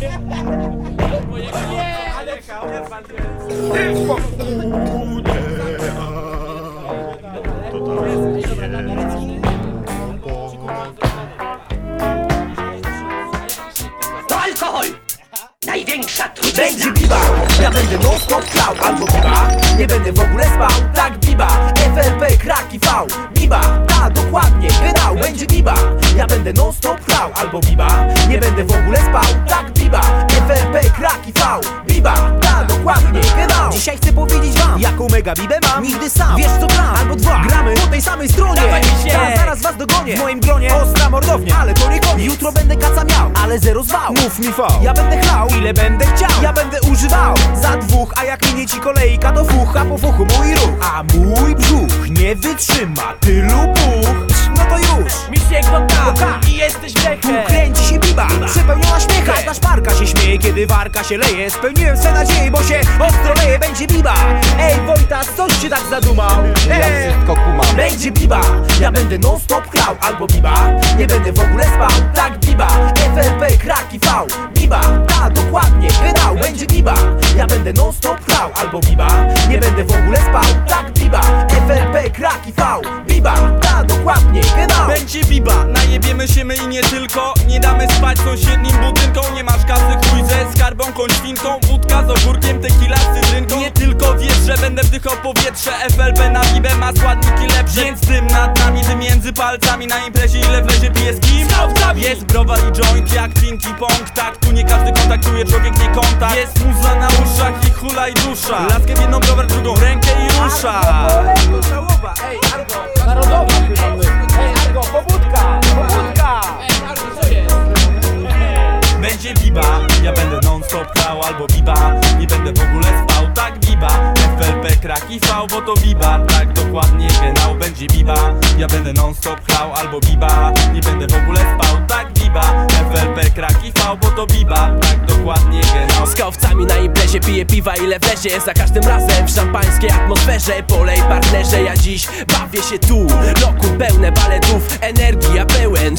To alkohol! Największa trucizna! Będzie ja będę non stop Albo biba, nie będę w ogóle spał Tak biba, FLP, kraki V Biba, ta dokładnie, genau Będzie biba, ja będę non stop klał Albo biba, nie będę w ogóle spał Tak biba, FLP, kraki V Biba, ta dokładnie, genau Dzisiaj chcę powiedzieć wam, jaką mega bibę mam. Nigdy sam, wiesz co gram, albo dwa Gramy po tej samej stronie. Dawaj mi się! W moim gronie ostra mordownia Ale to nie koniec Jutro będę kaca miał, ale zero zwał. Mów mi V. Ja będę chlał, ile będę chciał. Ja będę używał za dwóch A jak minie ci kolejka to fuch A po fuchu mój ruch. A mój brzuch nie wytrzyma tylu puch. No to już. Tam? Tak. i jesteś tu wlechę kręci się biba, przepełniona śmiecha. Każda szparka się śmieje, kiedy warka się leje. Spełniłem swe nadzieje, bo się ostro leje. Będzie biba. Ej Wojtas, coś się tak zadumał Ej, będzie biba, ja będę non stop chlał Albo biba, nie będę w ogóle spał Tak biba, FLP, kraki V. Biba, ta dokładnie, genau Będzie biba, ja będę non stop chlał Albo biba, nie tylko. Nie damy spać sąsiednim budynkom. Nie masz kasy chuj ze skarbą, kończwinką Wódka z ogórkiem, tequila z cytrynką Nie tylko wiesz, że będę wdychał powietrze. FLB na bibę ma składniki lepsze. Więc dym nad nami, dym między palcami. Na imprezie ile wlezie pije z kim? Jest browar i joint jak Pinky Pong. Tak, tu nie każdy kontaktuje, człowiek nie kontakt. Jest muza na uszach i hula i dusza. Laskę w jedną browar, drugą rękę i rusza Będzie to biba. Tak dokładnie genau będzie biba. Ja będę non stop grał albo biba. Nie będę w ogóle spał, tak biba. FLP kraki V, bo to biba. Tak dokładnie genau Z kałwcami na imprezie piję piwa ile wlezie Za każdym razem. W szampańskiej atmosferze Polej partnerze, ja dziś bawię się tu Roku pełne baletów, energia pełen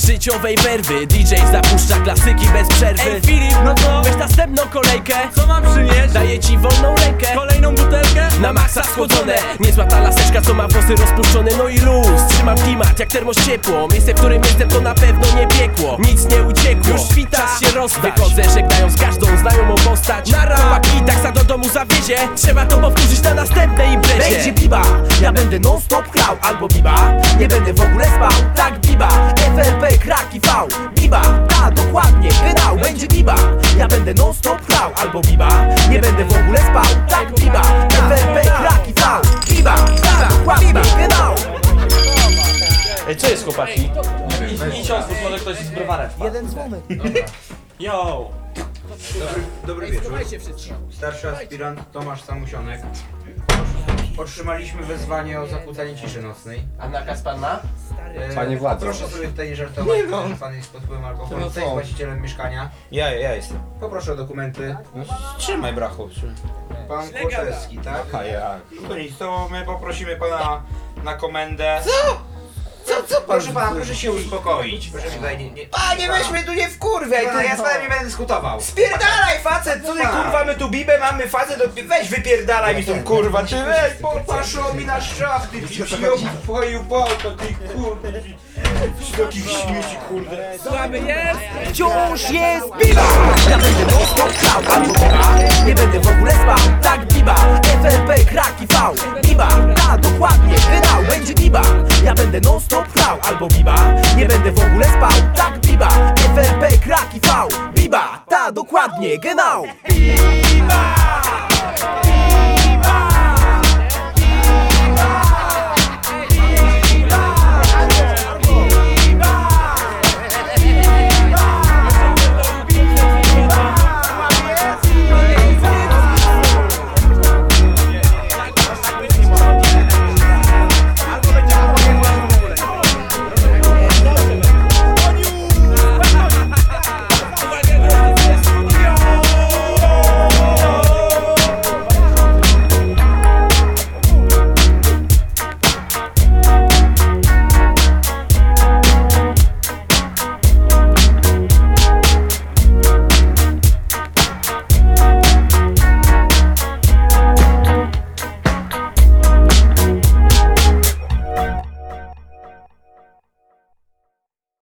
Życiowej werwy. DJ zapuszcza klasyki bez przerwy. Ej Filip, no to Weź następną kolejkę. co mam przynieść? Daję ci wolną rękę. Kolejną butelkę? Na maksa schłodzone. Niezła ta laseczka, co ma włosy rozpuszczone. No i luz, trzymam klimat jak termos ciepło. Miejsce, w którym jestem to na pewno nie piekło. Nic nie uciekło, już świta, czas się rozdać Wychodzę żegnając każdą znajomą postać. Nara, chłopaki taksa do domu zawiezie. Trzeba to powtórzyć na następnej imprezie. Będzie biba, ja będę non stop chlał Albo biba, nie będę w ogóle spał Tak kraki V Biba, ta dokładnie, genau Będzie biba, ja będę non stop chlał Albo biba, nie będę w ogóle spał Tak biba, FLP, kraki V Biba, ta dokładnie, genau Ej, co jest chłopaki? Idź otwórz, może ktoś z browarem Jeden dzwonek Yo! Dobry wieczór. Starszy aspirant Tomasz Samusionek. Otrzymaliśmy wezwanie o zakłócanie ciszy nocnej. A nakaz pan ma? E, Panie władzo. Proszę sobie tutaj nie żartować, że pan jest pod wpływem alkoholu. Kto jest właścicielem mieszkania? Ja, ja jestem. Poproszę o dokumenty. No, trzymaj brachu. trzymaj. Pan Kłoszewski, tak? A ja. No to nic, to my poprosimy pana na komendę. Co, co Proszę pana, proszę się uspokoić. Proszę tutaj nie... nie Panie, weźmy tu nie wkurwiaj, Pana, ja z panem nie będę dyskutował. Spierdalaj facet, co ty kurwa, my tu bibę mamy facet, to weź wypierdalaj mi tą kurwa, ty weź, Poszło mi na szafty, w twoją pałkę, ty kurwa. Takich śmieci, kurde. Słaby jest! Wciąż jest biba Ja będę stop chlał Albo biba, nie będę w ogóle spał Tak biba, FLP, kraki V Biba, ta dokładnie, genau Będzie biba, ja będę non stop Albo biba, nie będę w ogóle spał Tak biba, FLP, kraki V Biba, ta dokładnie, genau Biba